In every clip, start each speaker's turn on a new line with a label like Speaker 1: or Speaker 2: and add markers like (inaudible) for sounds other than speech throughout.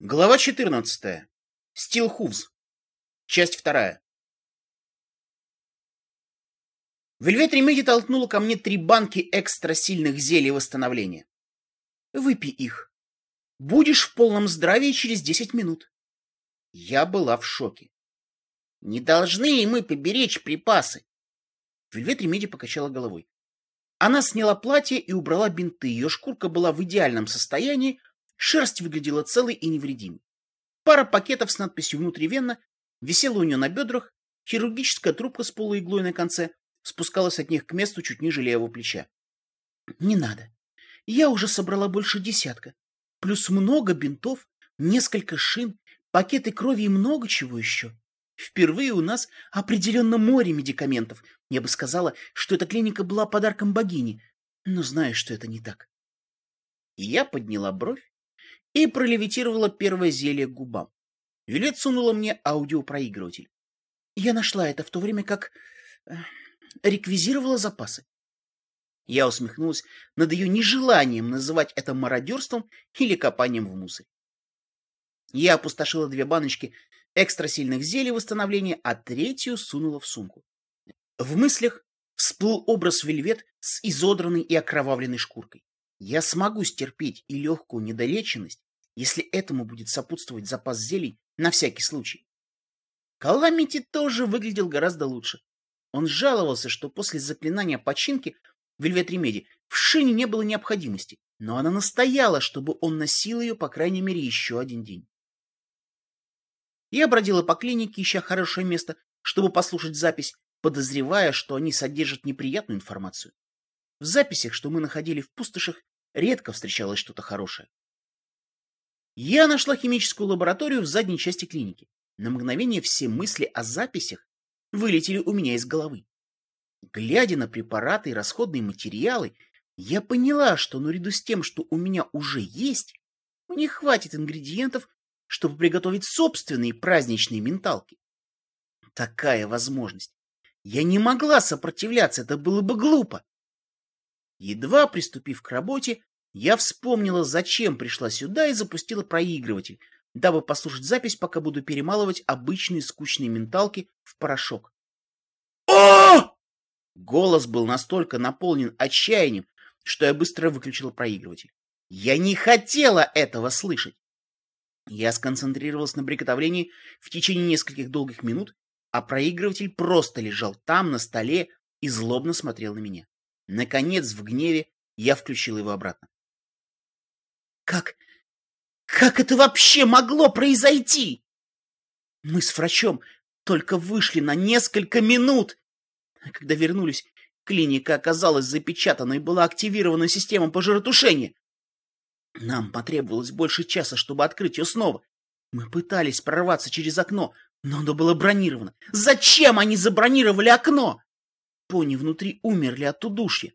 Speaker 1: Глава 14. Стилхувз. Часть вторая. Вельвет Ремеди толкнула ко мне три банки экстра сильных зелий восстановления. Выпей их. Будешь в полном здравии через десять минут. Я была в шоке. Не должны ли мы поберечь припасы? Вельвет Ремеди покачала головой. Она сняла платье и убрала бинты. Ее шкурка была в идеальном состоянии, Шерсть выглядела целой и невредимой. Пара пакетов с надписью «Внутривенно» висела у нее на бедрах, хирургическая трубка с полуиглой на конце спускалась от них к месту чуть ниже левого плеча. «Не надо. Я уже собрала больше десятка. Плюс много бинтов, несколько шин, пакеты крови и много чего еще. Впервые у нас определенно море медикаментов. Я бы сказала, что эта клиника была подарком богини, но знаю, что это не так». Я подняла бровь и пролевитировала первое зелье к губам. Вилет сунула мне аудиопроигрыватель. Я нашла это в то время, как э, реквизировала запасы. Я усмехнулась над ее нежеланием называть это мародерством или копанием в мусоре. Я опустошила две баночки экстра сильных зелий восстановления, а третью сунула в сумку. В мыслях всплыл образ вельвет с изодранной и окровавленной шкуркой. Я смогу стерпеть и легкую недолеченность, если этому будет сопутствовать запас зелий на всякий случай. Каламити тоже выглядел гораздо лучше. Он жаловался, что после заклинания починки Вельвет Ремеди в шине не было необходимости, но она настояла, чтобы он носил ее, по крайней мере, еще один день. Я бродила по клинике, ища хорошее место, чтобы послушать запись, подозревая, что они содержат неприятную информацию. В записях, что мы находили в пустошах, редко встречалось что-то хорошее. Я нашла химическую лабораторию в задней части клиники. На мгновение все мысли о записях вылетели у меня из головы. Глядя на препараты и расходные материалы, я поняла, что наряду с тем, что у меня уже есть, мне хватит ингредиентов, чтобы приготовить собственные праздничные менталки. Такая возможность. Я не могла сопротивляться, это было бы глупо. Едва приступив к работе, я вспомнила, зачем пришла сюда и запустила проигрыватель, дабы послушать запись, пока буду перемалывать обычные скучные менталки в порошок. О! Голос был настолько наполнен отчаянием, что я быстро выключила проигрыватель. Я не хотела этого слышать. Я сконцентрировалась на приготовлении в течение нескольких долгих минут, а проигрыватель просто лежал там, на столе, и злобно смотрел на меня. Наконец, в гневе, я включил его обратно. «Как... как это вообще могло произойти?» Мы с врачом только вышли на несколько минут. А когда вернулись, клиника оказалась запечатана и была активирована система пожаротушения. Нам потребовалось больше часа, чтобы открыть ее снова. Мы пытались прорваться через окно, но оно было бронировано. Зачем они забронировали окно? Пони внутри умерли от удушья.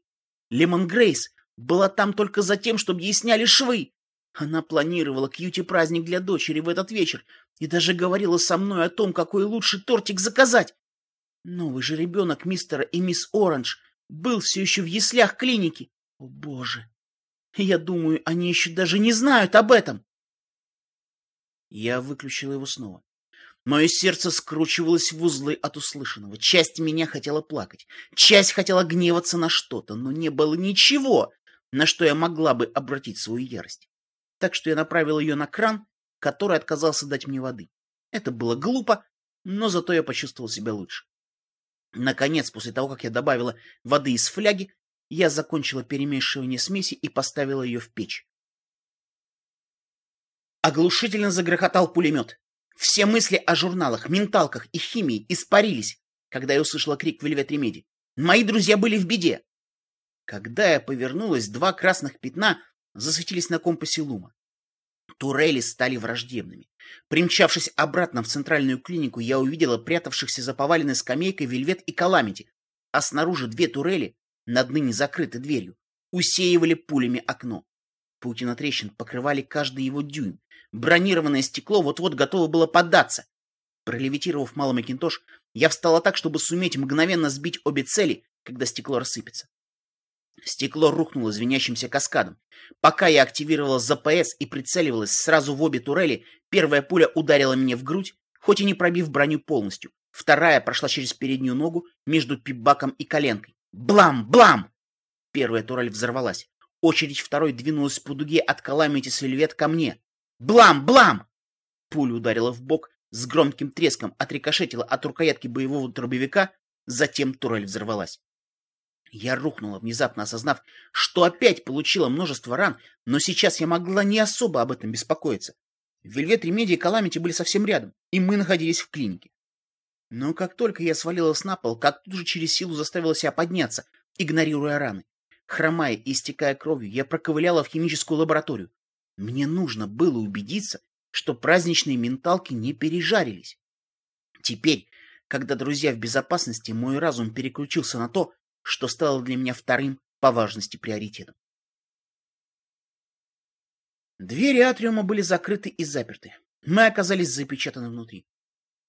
Speaker 1: Лемон Грейс была там только за тем, чтобы ей сняли швы. Она планировала кьюти-праздник для дочери в этот вечер и даже говорила со мной о том, какой лучший тортик заказать. Новый же ребенок мистера и мисс Оранж был все еще в яслях клиники. О, боже! Я думаю, они еще даже не знают об этом. Я выключил его снова. Мое сердце скручивалось в узлы от услышанного. Часть меня хотела плакать, часть хотела гневаться на что-то, но не было ничего, на что я могла бы обратить свою ярость. Так что я направил ее на кран, который отказался дать мне воды. Это было глупо, но зато я почувствовал себя лучше. Наконец, после того, как я добавила воды из фляги, я закончила перемешивание смеси и поставила ее в печь. Оглушительно загрохотал пулемет. Все мысли о журналах, менталках и химии испарились, когда я услышала крик Вельвет Ремеди. Мои друзья были в беде. Когда я повернулась, два красных пятна засветились на компасе Лума. Турели стали враждебными. Примчавшись обратно в центральную клинику, я увидела прятавшихся за поваленной скамейкой Вельвет и Каламити, а снаружи две турели, над ныне закрытой дверью, усеивали пулями окно. Паутина трещин покрывали каждый его дюйм. Бронированное стекло вот-вот готово было поддаться. Пролевитировав малый Макинтош, я встала так, чтобы суметь мгновенно сбить обе цели, когда стекло рассыпется. Стекло рухнуло звенящимся каскадом. Пока я активировала ЗПС и прицеливалась сразу в обе турели, первая пуля ударила меня в грудь, хоть и не пробив броню полностью. Вторая прошла через переднюю ногу между пипбаком и коленкой. Блам! Блам! Первая турель взорвалась. Очередь второй двинулась по дуге от Каламити Сильвет ко мне. Блам! Блам! Пуля ударила в бок, с громким треском отрикошетила от рукоятки боевого дробовика, затем турель взорвалась. Я рухнула, внезапно осознав, что опять получила множество ран, но сейчас я могла не особо об этом беспокоиться. Вельвет Ремеди и Каламити были совсем рядом, и мы находились в клинике. Но как только я свалилась на пол, как тут же через силу заставила себя подняться, игнорируя раны. Хромая и истекая кровью, я проковыляла в химическую лабораторию. Мне нужно было убедиться, что праздничные менталки не пережарились. Теперь, когда друзья в безопасности, мой разум переключился на то, что стало для меня вторым по важности приоритетом. Двери атриума были закрыты и заперты. Мы оказались запечатаны внутри.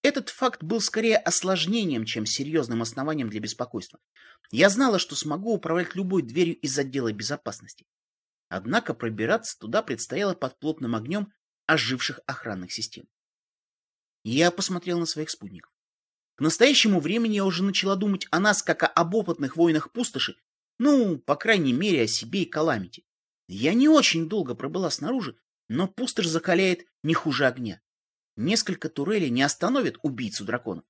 Speaker 1: Этот факт был скорее осложнением, чем серьезным основанием для беспокойства. Я знала, что смогу управлять любой дверью из отдела безопасности. Однако пробираться туда предстояло под плотным огнем оживших охранных систем. Я посмотрел на своих спутников. К настоящему времени я уже начала думать о нас, как об опытных воинах пустоши, ну, по крайней мере, о себе и Каламите. Я не очень долго пробыла снаружи, но пустошь закаляет не хуже огня. Несколько турелей не остановят убийцу драконов.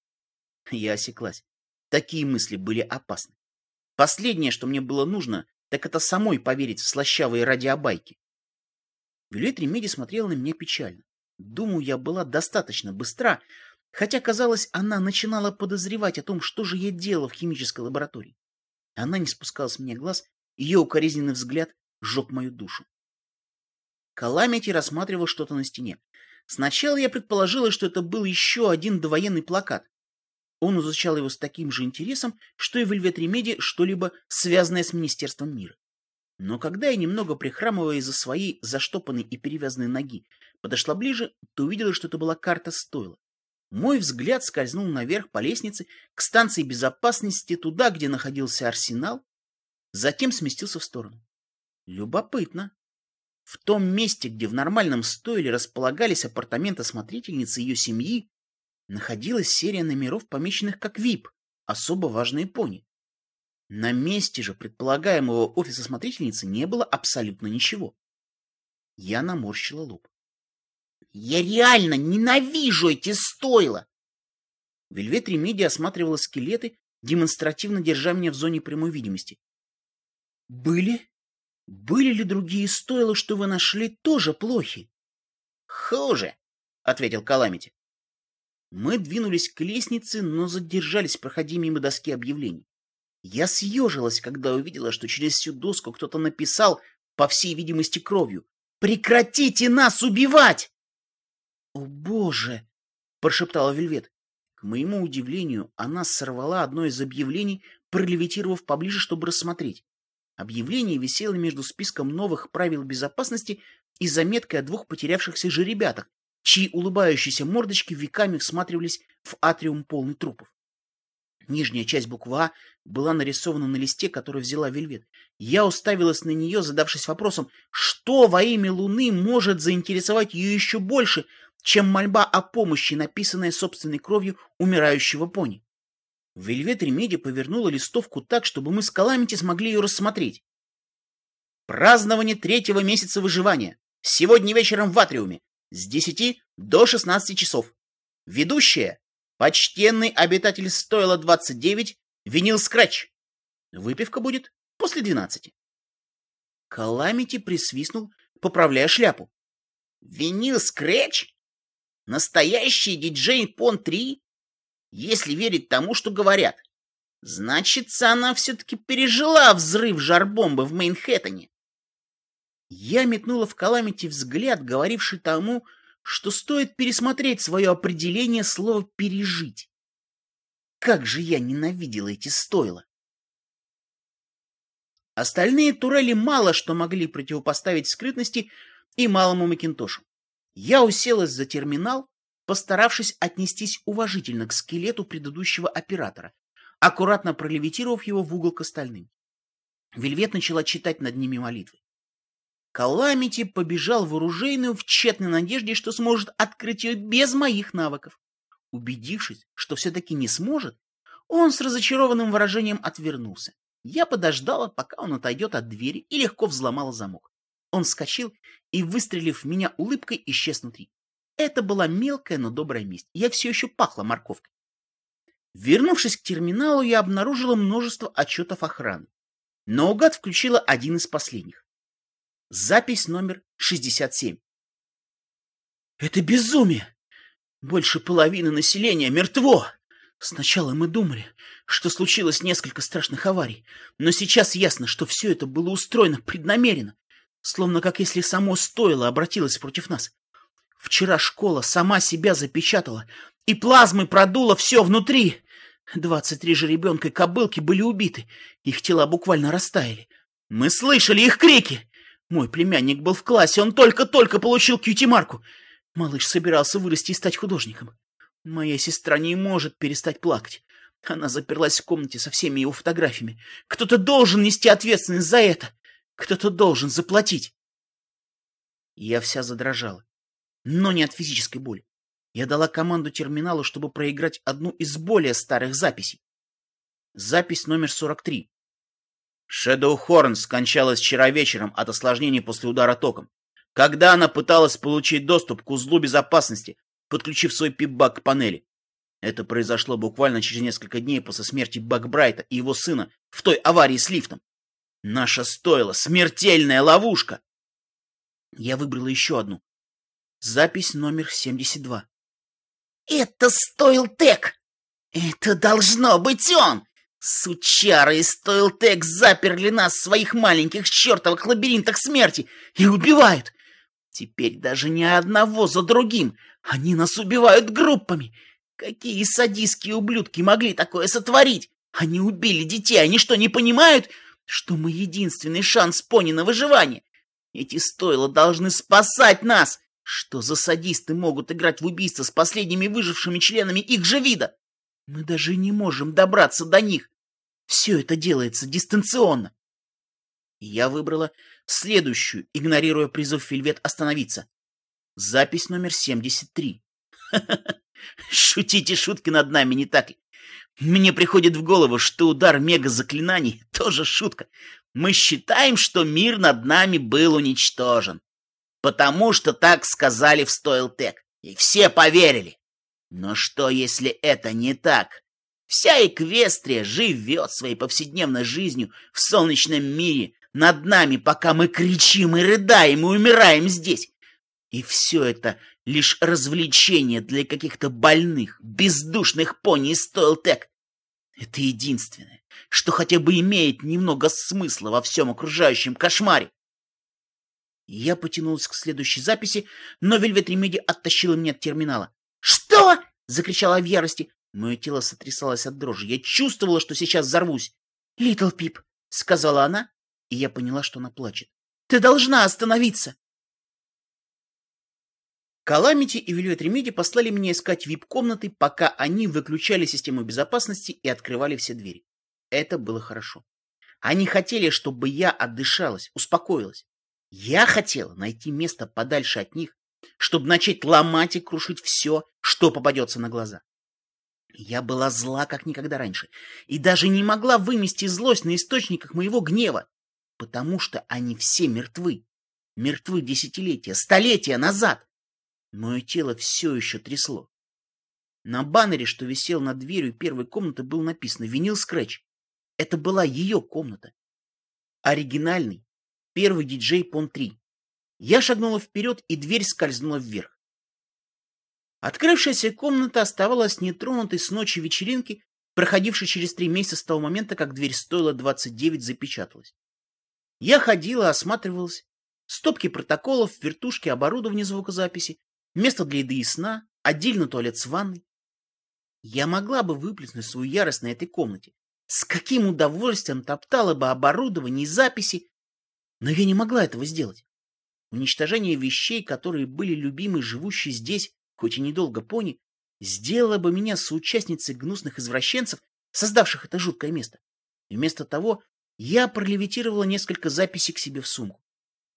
Speaker 1: Я осеклась. Такие мысли были опасны. Последнее, что мне было нужно, так это самой поверить в слащавые радиобайки. Вельвет Ремеди смотрела на меня печально. Думаю, я была достаточно быстра, хотя, казалось, она начинала подозревать о том, что же я делала в химической лаборатории. Она не спускала с меня глаз, ее укоризненный взгляд сжег мою душу. Каламити рассматривал что-то на стене. Сначала я предположила, что это был еще один довоенный плакат. Он изучал его с таким же интересом, что и Вельвет Ремеди что-либо связанное с Министерством мира. Но когда я, немного прихрамывая из-за своей заштопанной и перевязанной ноги, подошла ближе, то увидела, что это была карта стойла. Мой взгляд скользнул наверх по лестнице к станции безопасности, туда, где находился арсенал, затем сместился в сторону. Любопытно. В том месте, где в нормальном стойле располагались апартаменты смотрительницы ее семьи, находилась серия номеров, помеченных как VIP, особо важные пони. На месте же предполагаемого офиса смотрительницы не было абсолютно ничего. Я наморщила лоб. Я реально ненавижу эти стойла! Вельвет Ремеди осматривала скелеты, демонстративно держа меня в зоне прямой видимости. Были? Были ли другие стойла, что вы нашли, тоже плохи? Хуже, ответил Каламити. Мы двинулись к лестнице, но задержались, проходя мимо доски объявлений. Я съежилась, когда увидела, что через всю доску кто-то написал, по всей видимости, кровью. «Прекратите нас убивать!» «О, боже!» — прошептала Вельвет. К моему удивлению, она сорвала одно из объявлений, пролевитировав поближе, чтобы рассмотреть. Объявление висело между списком новых правил безопасности и заметкой о двух потерявшихся жеребятах, чьи улыбающиеся мордочки веками всматривались в атриум полный трупов. Нижняя часть буквы «А» была нарисована на листе, который взяла Вельвет. Я уставилась на нее, задавшись вопросом, что во имя Луны может заинтересовать ее еще больше, чем мольба о помощи, написанная собственной кровью умирающего пони. Вельвет Ремеди повернула листовку так, чтобы мы с Каламити смогли ее рассмотреть. Празднование третьего месяца выживания. Сегодня вечером в Атриуме. С 10 до 16 часов. Ведущая. Почтенный обитатель стойла 29. Винил Скретч. Выпивка будет после 12. Каламити присвистнул, поправляя шляпу. Винил Скретч? Настоящий диджей Пон-3? Если верить тому, что говорят. Значится, она все-таки пережила взрыв жарбомбы в Мейнхэттене. Я метнула в Каламити взгляд, говоривший тому, что стоит пересмотреть свое определение слова «пережить». Как же я ненавидела эти стойла! Остальные турели мало что могли противопоставить скрытности и малому Макинтошу. Я уселась за терминал, постаравшись отнестись уважительно к скелету предыдущего оператора, аккуратно пролевитировав его в угол к остальным. Вельвет начала читать над ними молитвы. Каламити побежал в оружейную в тщетной надежде, что сможет открыть ее без моих навыков. Убедившись, что все-таки не сможет, он с разочарованным выражением отвернулся. Я подождала, пока он отойдет от двери и легко взломала замок. Он вскочил и, выстрелив в меня улыбкой, исчез внутри. Это была мелкая, но добрая месть. Я все еще пахла морковкой. Вернувшись к терминалу, я обнаружила множество отчетов охраны. Наугад включила один из последних. Запись номер 67. Это безумие! Больше половины населения мертво! Сначала мы думали, что случилось несколько страшных аварий, но сейчас ясно, что все это было устроено преднамеренно, словно как если само стоило обратилось против нас. Вчера школа сама себя запечатала, и плазмой продуло все внутри. Двадцать три же ребенка и кобылки были убиты, их тела буквально растаяли. Мы слышали их крики. Мой племянник был в классе, он только-только получил кьюти-марку. Малыш собирался вырасти и стать художником. Моя сестра не может перестать плакать. Она заперлась в комнате со всеми его фотографиями. Кто-то должен нести ответственность за это. Кто-то должен заплатить. Я вся задрожала, но не от физической боли. Я дала команду терминалу, чтобы проиграть одну из более старых записей. Запись номер 43. Шэдоу Хорн скончалась вчера вечером от осложнений после удара током, когда она пыталась получить доступ к узлу безопасности, подключив свой пип-бак к панели. Это произошло буквально через несколько дней после смерти Бакбрайта и его сына в той аварии с лифтом. Наша стоила смертельная ловушка. Я выбрала еще одну. Запись номер 72. «Это стоил Тек! Это должно быть он! Сучары из Стоилтек заперли нас в своих маленьких чертовых лабиринтах смерти и убивают! Теперь даже не одного за другим, они нас убивают группами! Какие садистские ублюдки могли такое сотворить? Они убили детей, они что, не понимают, что мы единственный шанс пони на выживание? Эти стойла должны спасать нас! Что за садисты могут играть в убийство с последними выжившими членами их же вида? Мы даже не можем добраться до них. Все это делается дистанционно. Я выбрала следующую, игнорируя призыв Фильвет остановиться. Запись номер 73. (laughs) Шутите шутки над нами, не так ли? Мне приходит в голову, что удар мега-заклинаний тоже шутка. Мы считаем, что мир над нами был уничтожен потому что так сказали в Стоилтек, и все поверили. Но что, если это не так? Вся Эквестрия живет своей повседневной жизнью в солнечном мире над нами, пока мы кричим и рыдаем и умираем здесь. И все это лишь развлечение для каких-то больных, бездушных пони из Стоилтек. Это единственное, что хотя бы имеет немного смысла во всем окружающем кошмаре. Я потянулась к следующей записи, но Вельвет Ремеди оттащила меня от терминала. «Что?» — закричала в ярости. Мое тело сотрясалось от дрожи. Я чувствовала, что сейчас взорвусь. «Литл Пип», — сказала она, и я поняла, что она плачет. «Ты должна остановиться!» Каламити и Вельвет Ремеди послали меня искать вип-комнаты, пока они выключали систему безопасности и открывали все двери. Это было хорошо. Они хотели, чтобы я отдышалась, успокоилась. Я хотела найти место подальше от них, чтобы начать ломать и крушить все, что попадется на глаза. Я была зла, как никогда раньше, и даже не могла вымести злость на источниках моего гнева, потому что они все мертвы. Мертвы десятилетия, столетия назад. Мое тело все еще трясло. На баннере, что висел над дверью первой комнаты, был написано «Винил Скретч». Это была ее комната. Оригинальный, Первый диджей Пон-3. Я шагнула вперед, и дверь скользнула вверх. Открывшаяся комната оставалась нетронутой с ночи вечеринки, проходившей через три месяца с того момента, как дверь стоила 29 запечаталась. Я ходила, осматривалась. Стопки протоколов, вертушки, оборудование звукозаписи, место для еды и сна, отдельно туалет с ванной. Я могла бы выплеснуть свою ярость на этой комнате. С каким удовольствием топтала бы оборудование и записи, но я не могла этого сделать. Уничтожение вещей, которые были любимы живущей здесь, хоть и недолго пони, сделало бы меня соучастницей гнусных извращенцев, создавших это жуткое место. И вместо того Я пролевитировала несколько записей к себе в сумку.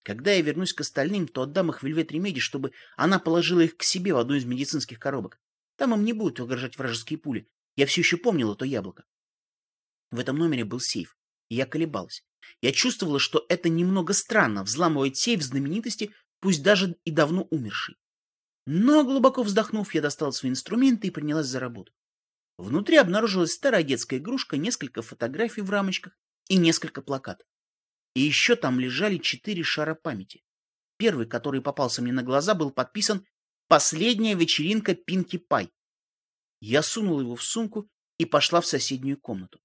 Speaker 1: Когда я вернусь к остальным, то отдам их Вельвет Ремеди, чтобы она положила их к себе в одну из медицинских коробок. Там им не будут угрожать вражеские пули. Я все еще помнила то яблоко. В этом номере был сейф, я колебалась. Я чувствовала, что это немного странно взламывать сейф знаменитости, пусть даже и давно умерший. Но, глубоко вздохнув, я достала свои инструменты и принялась за работу. Внутри обнаружилась старая детская игрушка, несколько фотографий в рамочках и несколько плакатов. И еще там лежали четыре шара памяти. Первый, который попался мне на глаза, был подписан «Последняя вечеринка Пинки Пай». Я сунула его в сумку и пошла в соседнюю комнату.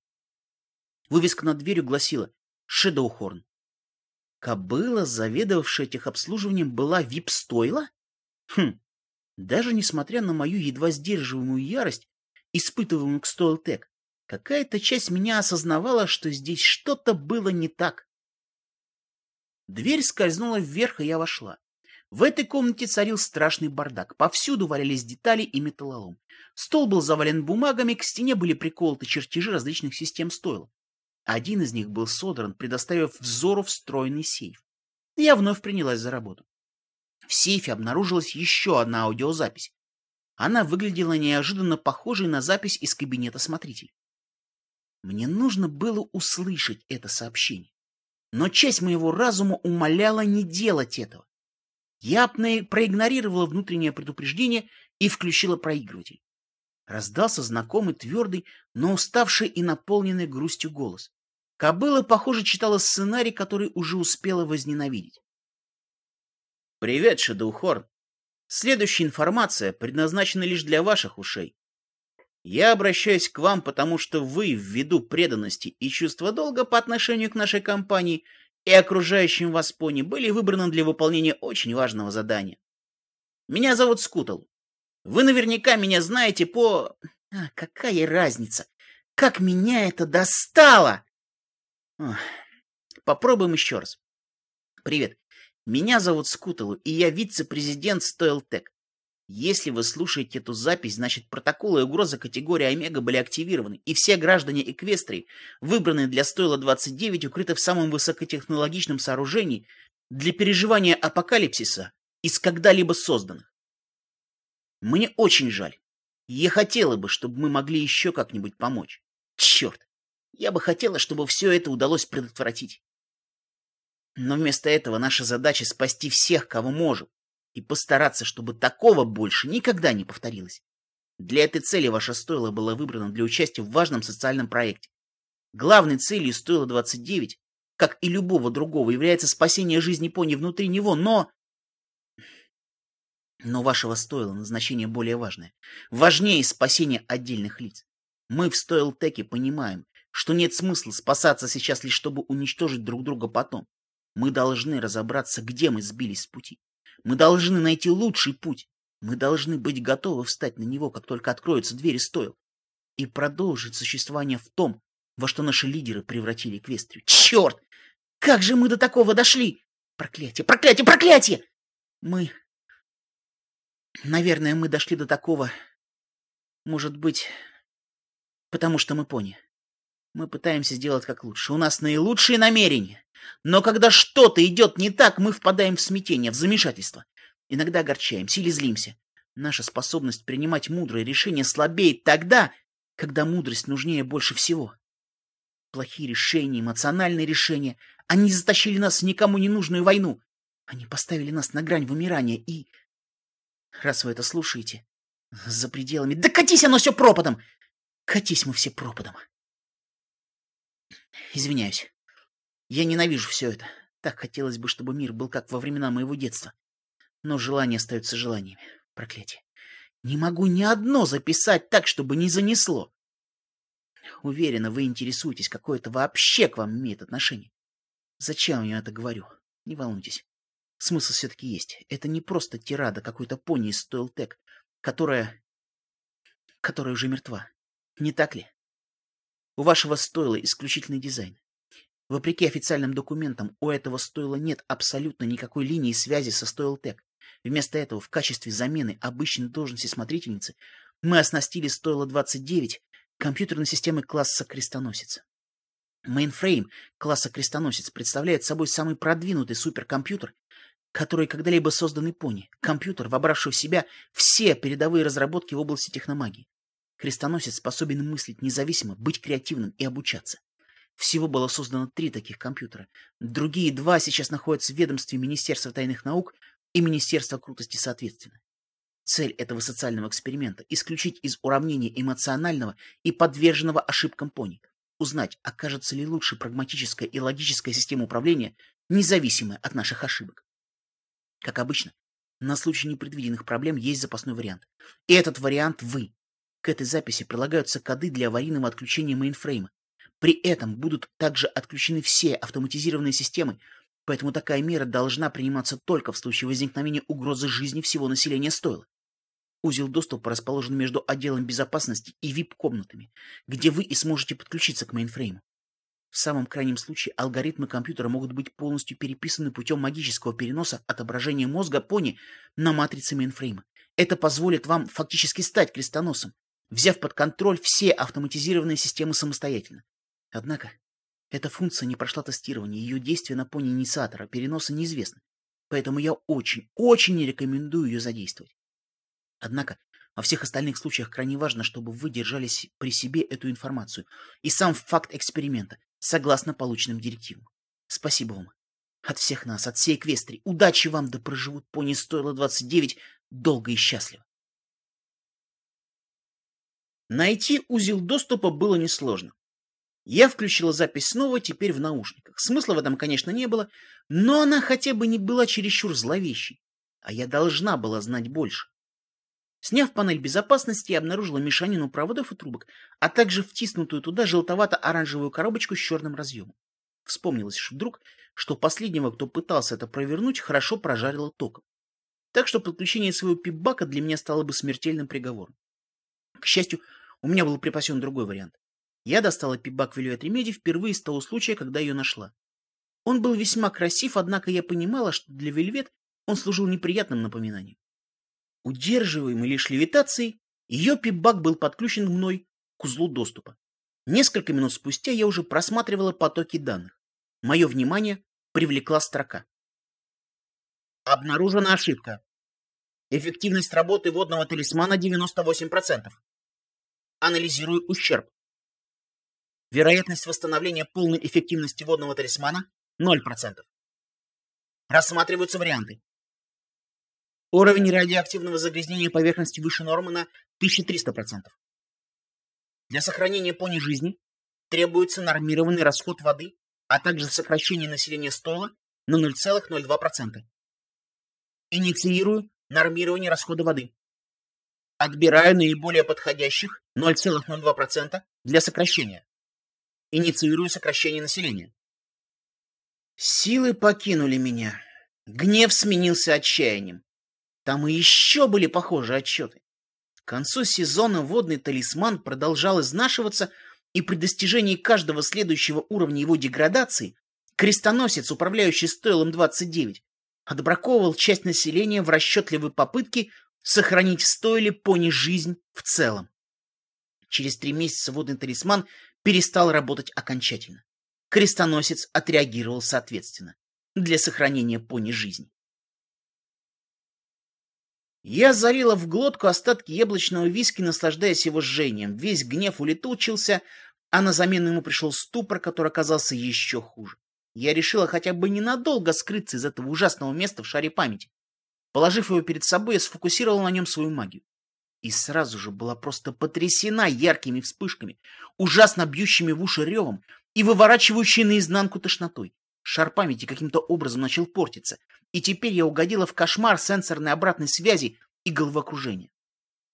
Speaker 1: Вывеска над дверью гласила «Шедоухорн». Кобыла, заведовавшая техобслуживанием, была вип-стойла? Хм, даже несмотря на мою едва сдерживаемую ярость, испытываемую к Стойлтек, какая-то часть меня осознавала, что здесь что-то было не так. Дверь скользнула вверх, и я вошла. В этой комнате царил страшный бардак. Повсюду валялись детали и металлолом. Стол был завален бумагами, к стене были приколоты чертежи различных систем стойла. Один из них был содран, предоставив взору встроенный сейф. Я вновь принялась за работу. В сейфе обнаружилась еще одна аудиозапись. Она выглядела неожиданно похожей на запись из кабинета смотрителя. Мне нужно было услышать это сообщение. Но часть моего разума умоляла не делать этого. Я проигнорировала внутреннее предупреждение и включила проигрыватель. Раздался знакомый, твердый, но уставший и наполненный грустью голос. Кобыла, похоже, читала сценарий, который уже успела возненавидеть. «Привет, Шедоухорн. Следующая информация предназначена лишь для ваших ушей. Я обращаюсь к вам, потому что вы, ввиду преданности и чувства долга по отношению к нашей компании и окружающим вас пони, были выбраны для выполнения очень важного задания. Меня зовут Скутал. Вы наверняка меня знаете по... А, какая разница? Как меня это достало! Ох. Попробуем еще раз. Привет. Меня зовут Скуталу, и я вице-президент Стоилтек. Если вы слушаете эту запись, значит протоколы и угрозы категории Омега были активированы, и все граждане Эквестрии, выбранные для Стойла 29, укрыты в самом высокотехнологичном сооружении для переживания апокалипсиса из когда-либо созданных. Мне очень жаль. Я хотела бы, чтобы мы могли еще как-нибудь помочь. Черт! Я бы хотела, чтобы все это удалось предотвратить. Но вместо этого наша задача спасти всех, кого можем, и постараться, чтобы такого больше никогда не повторилось. Для этой цели ваша стойла была выбрана для участия в важном социальном проекте. Главной целью стойла 29, как и любого другого, является спасение жизни пони внутри него, но... Но вашего стойла назначение более важное. Важнее спасения отдельных лиц. Мы в Стойлтеке понимаем, что нет смысла спасаться сейчас лишь чтобы уничтожить друг друга потом. Мы должны разобраться, где мы сбились с пути. Мы должны найти лучший путь. Мы должны быть готовы встать на него, как только откроются двери стоил, и продолжить существование в том, во что наши лидеры превратили Эквестрию. Черт! Как же мы до такого дошли? Проклятие, проклятие, проклятие! Мы... Наверное, мы дошли до такого... Может быть, потому что мы поняли. Мы пытаемся сделать как лучше. У нас наилучшие намерения. Но когда что-то идет не так, мы впадаем в смятение, в замешательство. Иногда огорчаемся или злимся. Наша способность принимать мудрые решения слабеет тогда, когда мудрость нужнее больше всего. Плохие решения, эмоциональные решения, они затащили нас в никому не нужную войну. Они поставили нас на грань вымирания и... Раз вы это слушаете, за пределами... Да катись оно все пропадом! Катись мы все пропадом! Извиняюсь. Я ненавижу все это. Так хотелось бы, чтобы мир был как во времена моего детства. Но желания остаются желаниями. Проклятие. Не могу ни одно записать так, чтобы не занесло. Уверена, вы интересуетесь, какое это вообще к вам имеет отношение. Зачем я это говорю? Не волнуйтесь. Смысл все-таки есть. Это не просто тирада какой-то пони из Стоилтек, которая... которая уже мертва. Не так ли? У вашего стойла исключительный дизайн. Вопреки официальным документам, у этого стойла нет абсолютно никакой линии связи со Стойлтек. Вместо этого, в качестве замены обычной должности смотрительницы, мы оснастили стойло 29 компьютерной системой класса крестоносец. Мейнфрейм класса крестоносец представляет собой самый продвинутый суперкомпьютер, который когда-либо созданный пони. Компьютер, вобравший в себя все передовые разработки в области техномагии. Крестоносец способен мыслить независимо, быть креативным и обучаться. Всего было создано три таких компьютера. Другие два сейчас находятся в ведомстве Министерства тайных наук и Министерства крутости соответственно. Цель этого социального эксперимента – исключить из уравнения эмоционального и подверженного ошибкам пони, узнать, окажется ли лучше прагматическая и логическая система управления, независимая от наших ошибок. Как обычно, на случай непредвиденных проблем есть запасной вариант. И этот вариант вы. К этой записи прилагаются коды для аварийного отключения мейнфрейма. При этом будут также отключены все автоматизированные системы, поэтому такая мера должна приниматься только в случае возникновения угрозы жизни всего населения стойла. Узел доступа расположен между отделом безопасности и VIP-комнатами, где вы и сможете подключиться к мейнфрейму. В самом крайнем случае алгоритмы компьютера могут быть полностью переписаны путем магического переноса отображения мозга пони на матрице мейнфрейма. Это позволит вам фактически стать крестоносцем, взяв под контроль все автоматизированные системы самостоятельно. Однако, эта функция не прошла тестирование, ее действие на пони инициатора переноса неизвестно, поэтому я очень, очень не рекомендую ее задействовать. Однако, во всех остальных случаях крайне важно, чтобы вы держались при себе эту информацию и сам факт эксперимента, согласно полученным директивам. Спасибо вам. От всех нас, от всей Эквестрии. Удачи вам, да проживут пони стоило 29 долго и счастливо. Найти узел доступа было несложно. Я включила запись снова, теперь в наушниках. Смысла в этом, конечно, не было, но она хотя бы не была чересчур зловещей. А я должна была знать больше. Сняв панель безопасности, я обнаружила мешанину проводов и трубок, а также втиснутую туда желтовато-оранжевую коробочку с черным разъемом. Вспомнилось вдруг, что последнего, кто пытался это провернуть, хорошо прожарило током. Так что подключение своего пипбака для меня стало бы смертельным приговором. К счастью, у меня был припасен другой вариант. Я достала пипбак Вильюэт Ремеди впервые с того случая, когда ее нашла. Он был весьма красив, однако я понимала, что для Вельвет он служил неприятным напоминанием. Удерживаемый лишь левитацией, ее пипбак был подключен мной к узлу доступа. Несколько минут спустя я уже просматривала потоки данных. Мое внимание привлекла строка. Обнаружена ошибка. Эффективность работы водного талисмана 98%. Анализирую ущерб. Вероятность восстановления полной эффективности водного талисмана 0%. Рассматриваются варианты. Уровень радиоактивного загрязнения поверхности выше нормы на 1300%. Для сохранения пони жизни требуется нормированный расход воды, а также сокращение населения стола на 0,02%. Инициирую нормирование расхода воды. Отбираю наиболее подходящих 0,02% для сокращения. Инициирую сокращение населения. Силы покинули меня. Гнев сменился отчаянием. Там и еще были похожие отчеты. К концу сезона водный талисман продолжал изнашиваться, и при достижении каждого следующего уровня его деградации крестоносец, управляющий стойлом 29, отбраковывал часть населения в расчетливой попытке сохранить в стойле пони жизнь в целом. Через три месяца водный талисман перестал работать окончательно. Крестоносец отреагировал соответственно для сохранения пони жизни. Я залила в глотку остатки яблочного виски, наслаждаясь его жжением. Весь гнев улетучился, а на замену ему пришел ступор, который оказался еще хуже. Я решила хотя бы ненадолго скрыться из этого ужасного места в шаре памяти. Положив его перед собой, я сфокусировала на нем свою магию. И сразу же была просто потрясена яркими вспышками, ужасно бьющими в уши ревом и выворачивающей наизнанку тошнотой. Шар памяти каким-то образом начал портиться, и теперь я угодила в кошмар сенсорной обратной связи и головокружения.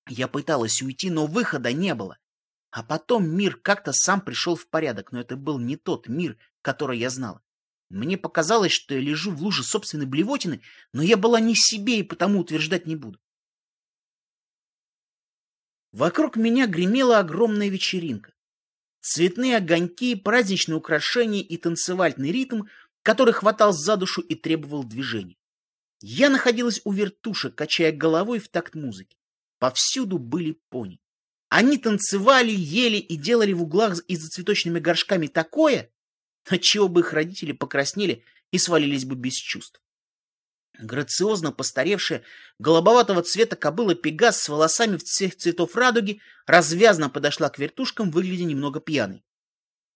Speaker 1: Я пыталась уйти, но выхода не было. А потом мир как-то сам пришел в порядок, но это был не тот мир, который я знала. Мне показалось, что я лежу в луже собственной блевотины, но я была не себе и потому утверждать не буду. Вокруг меня гремела огромная вечеринка. Цветные огоньки, праздничные украшения и танцевальный ритм который хватал за душу и требовал движений. Я находилась у вертушек, качая головой в такт музыки. Повсюду были пони. Они танцевали, ели и делали в углах и за цветочными горшками такое, отчего бы их родители покраснели и свалились бы без чувств. Грациозно постаревшая, голубоватого цвета кобыла Пегас с волосами в всех цветов радуги развязно подошла к вертушкам, выглядя немного пьяной.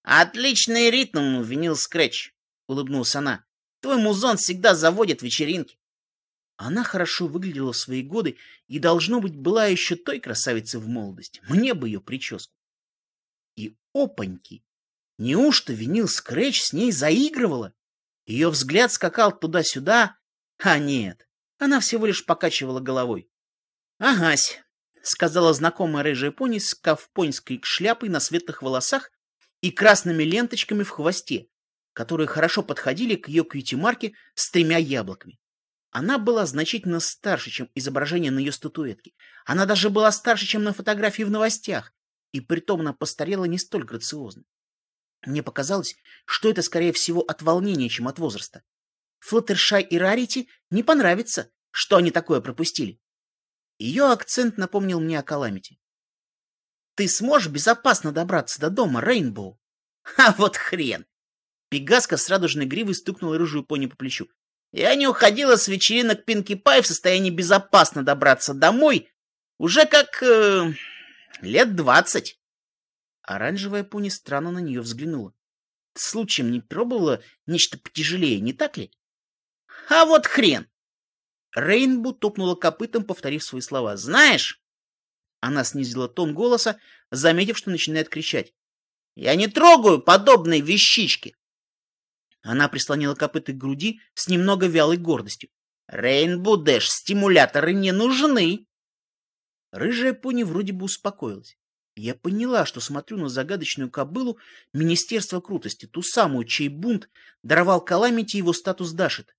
Speaker 1: «Отличный ритм, винил Скретч», — улыбнулась она. «Твой музон всегда заводит вечеринки». Она хорошо выглядела в свои годы и, должно быть, была еще той красавицей в молодости. Мне бы ее прическу. И опаньки! Неужто винил Скретч с ней заигрывала? Ее взгляд скакал туда-сюда, а нет, она всего лишь покачивала головой. «Агась», — сказала знакомая рыжая пони с ковпонской шляпой на светлых волосах и красными ленточками в хвосте, которые хорошо подходили к ее кьюти-марке с тремя яблоками. Она была значительно старше, чем изображение на ее статуэтке. Она даже была старше, чем на фотографии в новостях, и притом она постарела не столь грациозно. Мне показалось, что это, скорее всего, от волнения, чем от возраста. Флаттершай и Рарити не понравится, что они такое пропустили. Ее акцент напомнил мне о Каламити. Ты сможешь безопасно добраться до дома, Рейнбоу? А вот хрен! Пегаска с радужной гривой стукнула рыжую пони по плечу. Я не уходила с вечеринок Пинки Пай в состоянии безопасно добраться домой уже как э, лет двадцать. Оранжевая пони странно на нее взглянула. Случаем не пробовала нечто потяжелее, не так ли? А вот хрен! Рейнбу топнула копытом, повторив свои слова. Знаешь? Она снизила тон голоса, заметив, что начинает кричать. Я не трогаю подобные вещички. Она прислонила копыты к груди с немного вялой гордостью. Рейнбу Дэш, стимуляторы не нужны. Рыжая пони вроде бы успокоилась. Я поняла, что смотрю на загадочную кобылу Министерства крутости, ту самую, чей бунт даровал Каламити его статус Дашит.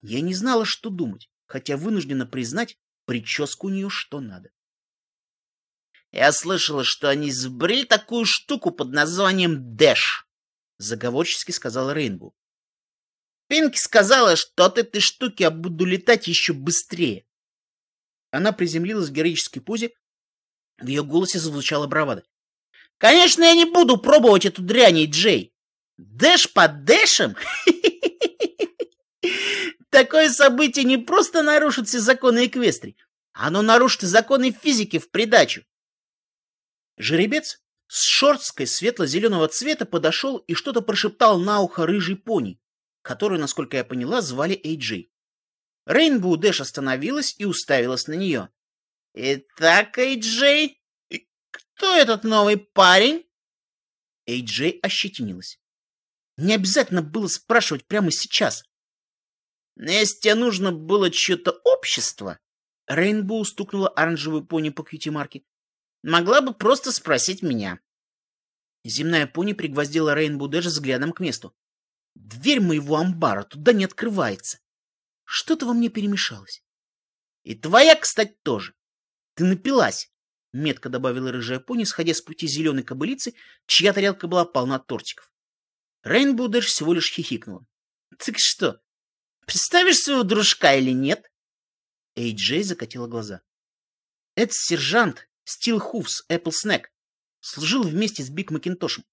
Speaker 1: Я не знала, что думать, хотя вынуждена признать, прическу у нее что надо. Я слышала, что они сбрили такую штуку под названием Дэш, заговорчески сказала Рейнбу. Пинки сказала, что от этой штуки я буду летать еще быстрее. Она приземлилась в героической позе, в ее голосе звучала бравада. Конечно, я не буду пробовать эту дрянь, Джей. Дэш под дэшем? (laughs) Такое событие не просто нарушит все законы Эквестрии, оно нарушит и законы физики в придачу. Жеребец с шорсткой светло-зеленого цвета подошел и что-то прошептал на ухо рыжий пони, которую, насколько я поняла, звали Эйджей. Рейнбоу Дэш остановилась и уставилась на нее. «Итак, Эйджей, кто этот новый парень?» Эйджей ощетинилась. Не обязательно было спрашивать прямо сейчас. Но если тебе нужно было что-то общество, Рейнбоу стукнула оранжевую пони по кьюти-марке, могла бы просто спросить меня. Земная пони пригвоздила Рейнбоу Дэш взглядом к месту. Дверь моего амбара туда не открывается. Что-то во мне перемешалось. И твоя, кстати, тоже. Ты напилась, — метко добавила рыжая пони, сходя с пути зеленой кобылицы, чья тарелка была полна тортиков. Рейнбоу Дэш всего лишь хихикнула. — Так что, Представишь своего дружка или нет? Эй Джей закатила глаза. Это сержант Стил Хуфс, Эппл Снэк. Служил вместе с Биг Макинтошем.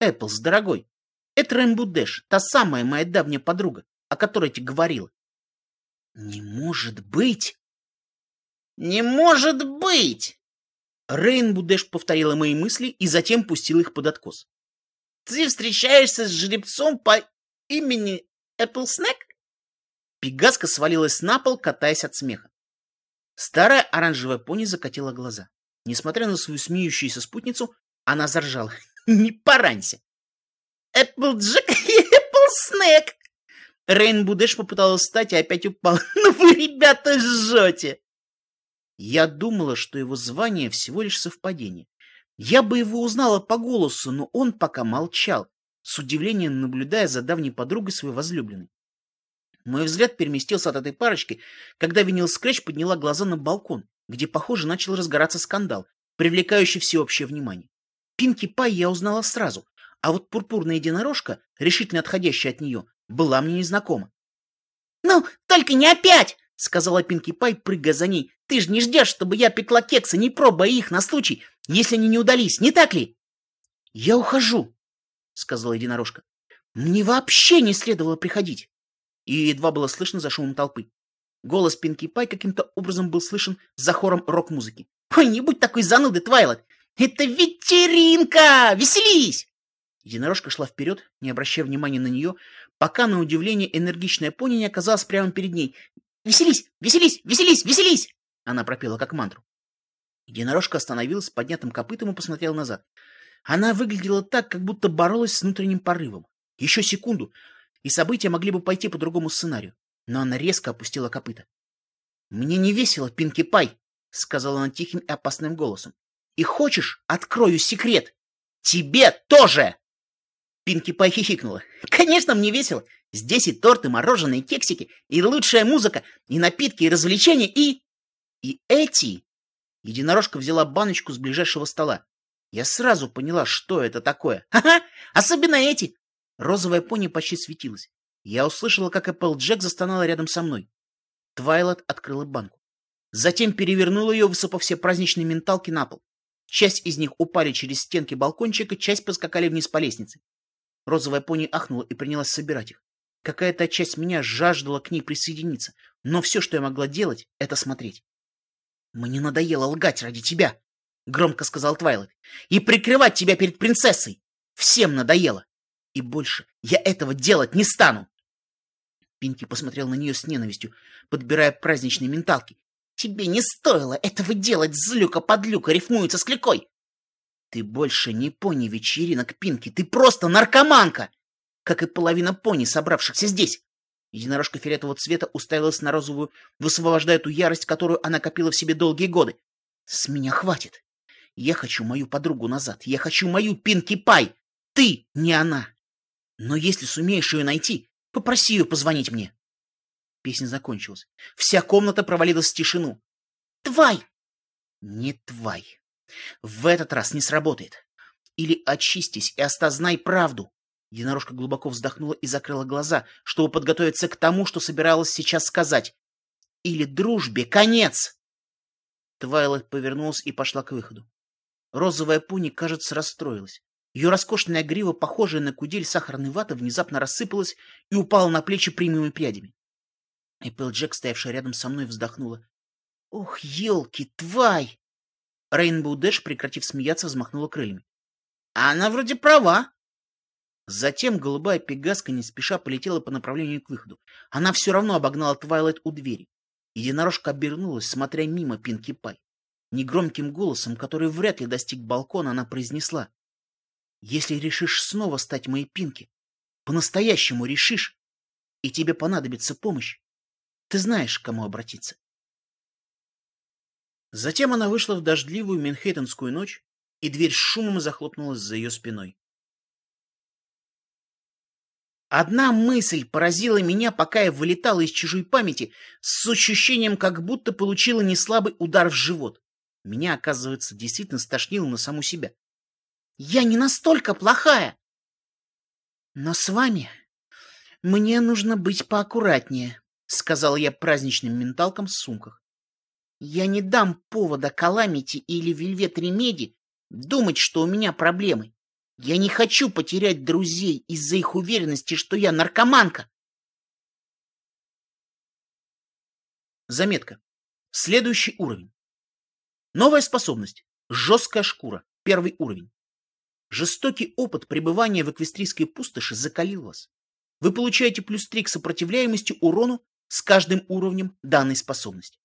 Speaker 1: Эпплс, дорогой, это Рейнбоу Дэш, та самая моя давняя подруга, о которой тебе говорила. Не может быть! Не может быть! Рейнбу Дэш повторила мои мысли и затем пустил их под откос. Ты встречаешься с жеребцом по имени Эппл Снэк? Пегаска свалилась на пол, катаясь от смеха. Старая оранжевая пони закатила глаза. Несмотря на свою смеющуюся спутницу, она заржала. (laughs) «Не поранься!» «Эпплджек и Эпплснэк!» Рейнбу Дэш попыталась встать и опять упала. (laughs) «Ну вы, ребята, жжете!» Я думала, что его звание всего лишь совпадение. Я бы его узнала по голосу, но он пока молчал, с удивлением наблюдая за давней подругой своей возлюбленной. Мой взгляд переместился от этой парочки, когда Винил Скретч подняла глаза на балкон, где, похоже, начал разгораться скандал, привлекающий всеобщее внимание. Пинки Пай я узнала сразу, а вот пурпурная единорожка, решительно отходящая от нее, была мне незнакома. «Ну, только не опять!» — сказала Пинки Пай, прыгая за ней. «Ты же не ждешь, чтобы я пекла кексы, не пробуя их на случай, если они не удались, не так ли?» «Я ухожу», — сказала единорожка. Мне вообще не следовало приходить. И едва было слышно за шумом толпы. Голос Пинки Пай каким-то образом был слышен за хором рок-музыки. «Ой, не будь такой занудой, Твайлайт! Это вечеринка! Веселись!» Единорожка шла вперед, не обращая внимания на нее, пока, на удивление, энергичная пони не оказалась прямо перед ней. «Веселись! Веселись! Веселись! Веселись!» Она пропела как мантру. Единорожка остановилась поднятым копытом и посмотрела назад. Она выглядела так, как будто боролась с внутренним порывом. Еще секунду, и события могли бы пойти по другому сценарию но она резко опустила копыта. «Мне не весело, Пинки Пай», — сказала она тихим и опасным голосом. «И хочешь, открою секрет? Тебе тоже!» Пинки Пай хихикнула. «Конечно, мне весело. Здесь и торт, и мороженое, и кексики, и лучшая музыка, и напитки, и развлечения, и... И эти...» Единорожка взяла баночку с ближайшего стола. Я сразу поняла, что это такое. «Ха-ха! Особенно эти!» Розовая пони почти светилась. Я услышала, как Эпплджек застонала рядом со мной. Твайлот открыла банку. Затем перевернула ее, высыпав все праздничные менталки на пол. Часть из них упали через стенки балкончика, часть поскакали вниз по лестнице. Розовая пони ахнула и принялась собирать их. Какая-то часть меня жаждала к ней присоединиться, но все, что я могла делать, это смотреть. «Мне надоело лгать ради тебя», — громко сказал Твайлет, — «и прикрывать тебя перед принцессой. Всем надоело. И больше я этого делать не стану». Пинки посмотрел на нее с ненавистью, подбирая праздничные менталки. «Тебе не стоило этого делать, злюка-подлюка рифмуется с кликой!» «Ты больше не пони вечеринок, Пинки, ты просто наркоманка!» Как и половина пони, собравшихся здесь. Единорожка фиолетового цвета уставилась на розовую, высвобождая ту ярость, которую она копила в себе долгие годы. «С меня хватит! Я хочу мою подругу назад, я хочу мою Пинки Пай! Ты не она! Но если сумеешь ее найти, Попроси ее позвонить мне. Песня закончилась. Вся комната провалилась в тишину. Твай! Не твай. В этот раз не сработает. Или очистись и осознай правду. Единорожка глубоко вздохнула и закрыла глаза, чтобы подготовиться к тому, что собиралась сейчас сказать. Или дружбе конец. Твайлайт повернулась и пошла к выходу. Розовая пони, кажется, расстроилась. Ее роскошная грива, похожая на кудель сахарной ваты, внезапно рассыпалась и упала на плечи прямыми прядями. Джек, стоявшая рядом со мной, вздохнула. «Ох, елки, Твай!» Рейнбоу Дэш, прекратив смеяться, взмахнула крыльями. «А она вроде права!» Затем голубая пегаска не спеша полетела по направлению к выходу. Она все равно обогнала Твайлайт у двери. Единорожка обернулась, смотря мимо Пинки Пай. Негромким голосом, который вряд ли достиг балкона, она произнесла. Если решишь снова стать моей Пинки, по-настоящему решишь, и тебе понадобится помощь, ты знаешь, к кому обратиться. Затем она вышла в дождливую Манхэттенскую ночь, и дверь шумом захлопнулась за ее спиной. Одна мысль поразила меня, пока я вылетала из чужой памяти с ощущением, как будто получила неслабый удар в живот. Меня, оказывается, действительно стошнило на саму себя. Я не настолько плохая. Но с вами мне нужно быть поаккуратнее, сказал я праздничным менталкам в сумках. Я не дам повода Каламити или Вельвет Ремеди думать, что у меня проблемы. Я не хочу потерять друзей из-за их уверенности, что я наркоманка. Заметка. Следующий уровень. Новая способность. Жесткая шкура. Первый уровень. Жестокий опыт пребывания в эквестрийской пустоши закалил вас. Вы получаете плюс 3 к сопротивляемости урону с каждым уровнем данной способности.